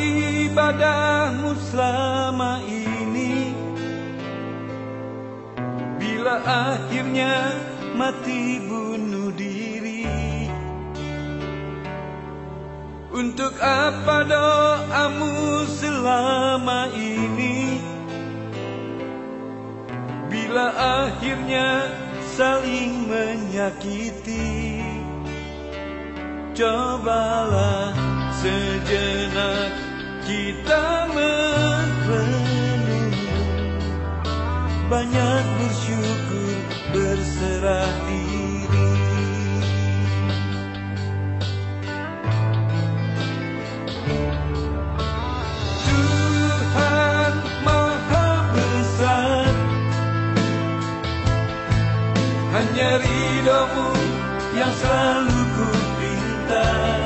ibadahmu selama ini. Bila akhirnya mati bunuh diri. Untuk apa doamu selama ini? Bila akhirnya saling menyakiti Cobalah sejenak kita mengkeliling banyak bersyukur berserah diri. Tuhan maha besar. Hanya RidoMu yang selalu ku pintar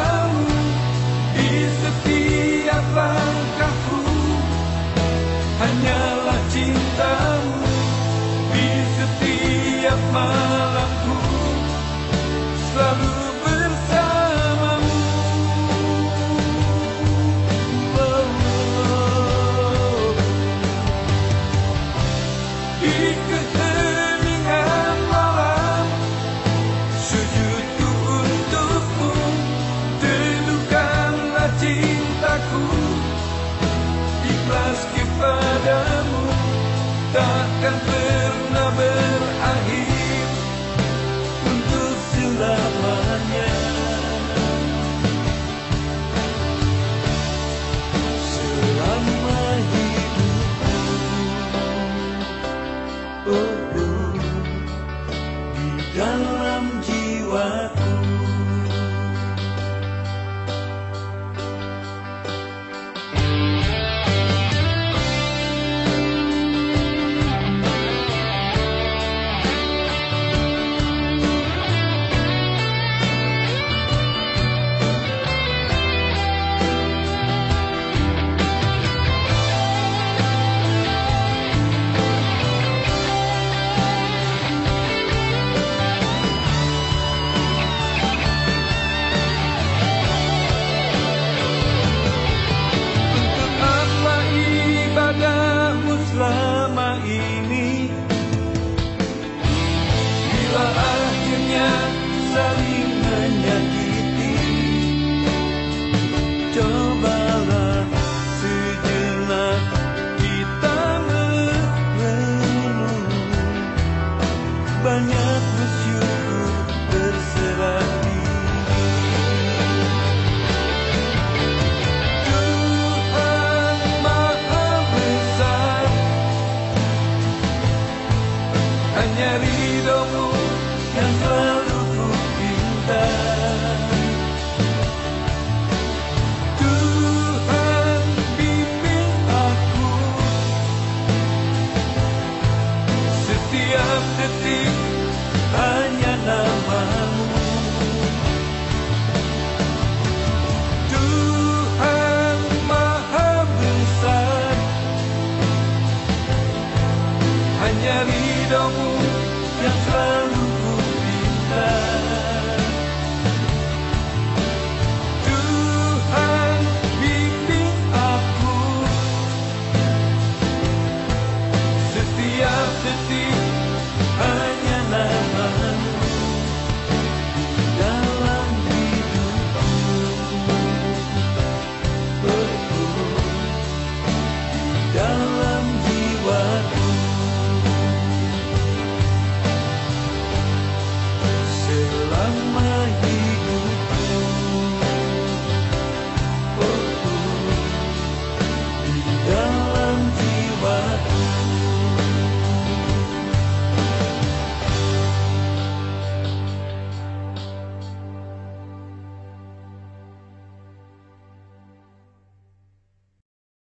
my eternity.